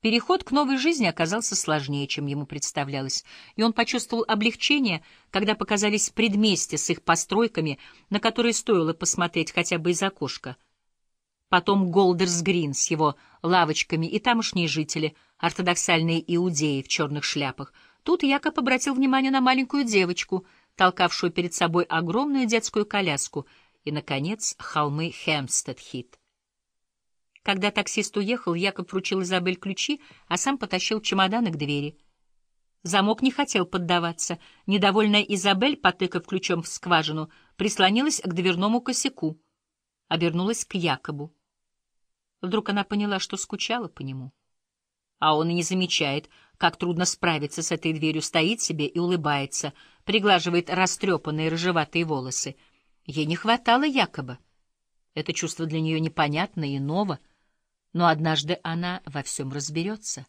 Переход к новой жизни оказался сложнее, чем ему представлялось, и он почувствовал облегчение, когда показались предместья с их постройками, на которые стоило посмотреть хотя бы из окошка. Потом Голдерс-Грин с его лавочками и тамошние жители, ортодоксальные иудеи в черных шляпах. Тут Якоб обратил внимание на маленькую девочку, толкавшую перед собой огромную детскую коляску, и, наконец, холмы Хемстед-Хит. Когда таксист уехал, Якоб вручил Изабель ключи, а сам потащил чемоданы к двери. Замок не хотел поддаваться. Недовольная Изабель, потыкав ключом в скважину, прислонилась к дверному косяку, обернулась к Якобу. Вдруг она поняла, что скучала по нему. А он и не замечает, как трудно справиться с этой дверью, стоит себе и улыбается, приглаживает растрепанные рыжеватые волосы. Ей не хватало Якоба. Это чувство для нее непонятно и ново но однажды она во всем разберется.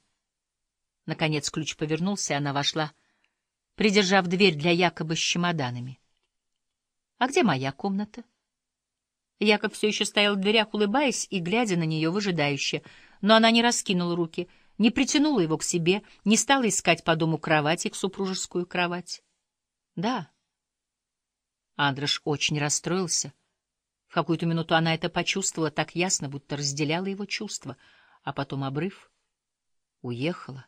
Наконец ключ повернулся, и она вошла, придержав дверь для Якоба с чемоданами. — А где моя комната? Якоб все еще стоял в дверях, улыбаясь и глядя на нее выжидающе, но она не раскинула руки, не притянула его к себе, не стала искать по дому кровати к супружескую кровать. — Да. Андрош очень расстроился. В какую-то минуту она это почувствовала так ясно, будто разделяла его чувства, а потом обрыв. Уехала.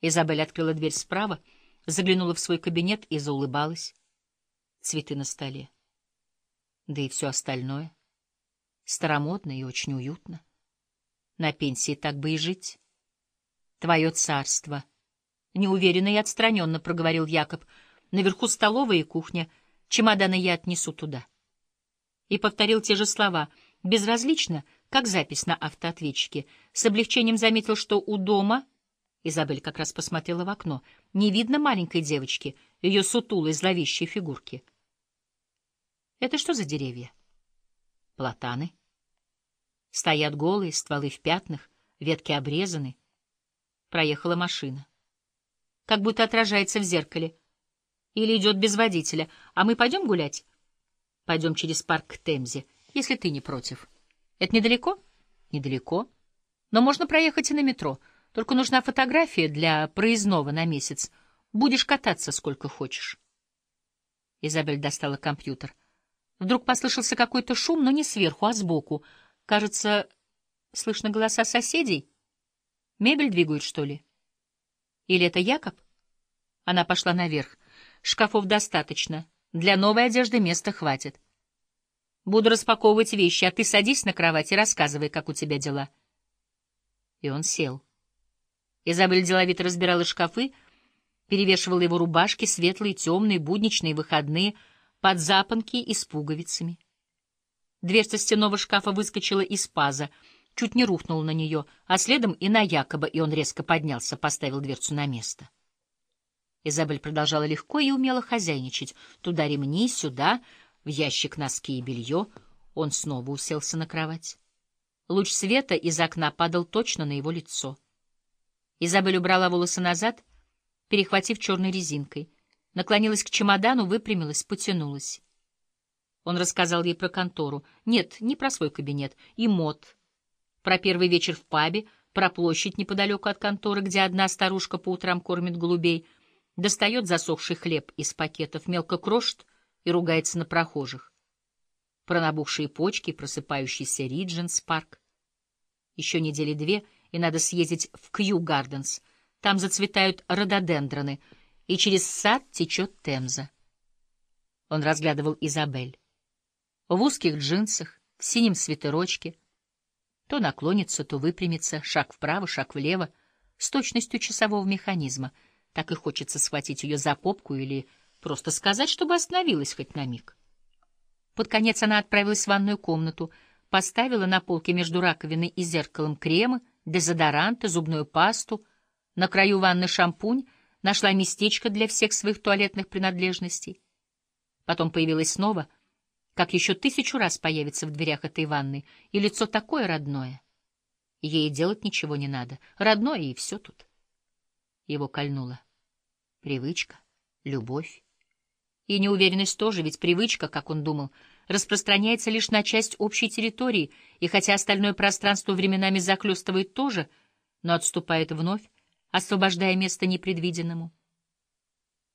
Изабель открыла дверь справа, заглянула в свой кабинет и заулыбалась. Цветы на столе. Да и все остальное. Старомодно и очень уютно. На пенсии так бы и жить. Твое царство. Неуверенно и отстраненно проговорил Якоб. Наверху столовая и кухня. Чемоданы я отнесу туда и повторил те же слова, безразлично, как запись на автоответчике. С облегчением заметил, что у дома... Изабель как раз посмотрела в окно. Не видно маленькой девочки, ее сутулой зловещей фигурки. Это что за деревья? Платаны. Стоят голые, стволы в пятнах, ветки обрезаны. Проехала машина. Как будто отражается в зеркале. Или идет без водителя. А мы пойдем гулять? Пойдем через парк к Темзе, если ты не против. Это недалеко? Недалеко. Но можно проехать и на метро. Только нужна фотография для проездного на месяц. Будешь кататься сколько хочешь. Изабель достала компьютер. Вдруг послышался какой-то шум, но не сверху, а сбоку. Кажется, слышно голоса соседей. Мебель двигают, что ли? Или это Якоб? Она пошла наверх. Шкафов достаточно. Для новой одежды места хватит. Буду распаковывать вещи, а ты садись на кровать и рассказывай, как у тебя дела. И он сел. Изабель деловито разбирала шкафы, перевешивала его рубашки, светлые, темные, будничные, выходные, под запонки и с пуговицами. Дверца стенного шкафа выскочила из паза, чуть не рухнула на нее, а следом и на Якоба, и он резко поднялся, поставил дверцу на место. Изабель продолжала легко и умело хозяйничать. Туда ремни, сюда, в ящик носки и белье. Он снова уселся на кровать. Луч света из окна падал точно на его лицо. Изабель убрала волосы назад, перехватив черной резинкой. Наклонилась к чемодану, выпрямилась, потянулась. Он рассказал ей про контору. Нет, не про свой кабинет. И мод. Про первый вечер в пабе, про площадь неподалеку от конторы, где одна старушка по утрам кормит голубей — достает засохший хлеб из пакетов, мелко крошит и ругается на прохожих. Про набухшие почки, просыпающийся Ридженс парк. Еще недели две, и надо съездить в Кью Гарденс. Там зацветают рододендроны, и через сад течет Темза. Он разглядывал Изабель. В узких джинсах, в синем свитерочке. То наклонится, то выпрямится, шаг вправо, шаг влево, с точностью часового механизма — так и хочется схватить ее за попку или просто сказать, чтобы остановилась хоть на миг. Под конец она отправилась в ванную комнату, поставила на полке между раковиной и зеркалом кремы, дезодоранты, зубную пасту, на краю ванны шампунь, нашла местечко для всех своих туалетных принадлежностей. Потом появилась снова, как еще тысячу раз появится в дверях этой ванны, и лицо такое родное. Ей делать ничего не надо, родное и все тут. Его кольнуло. Привычка, любовь. И неуверенность тоже, ведь привычка, как он думал, распространяется лишь на часть общей территории, и хотя остальное пространство временами захлестывает тоже, но отступает вновь, освобождая место непредвиденному.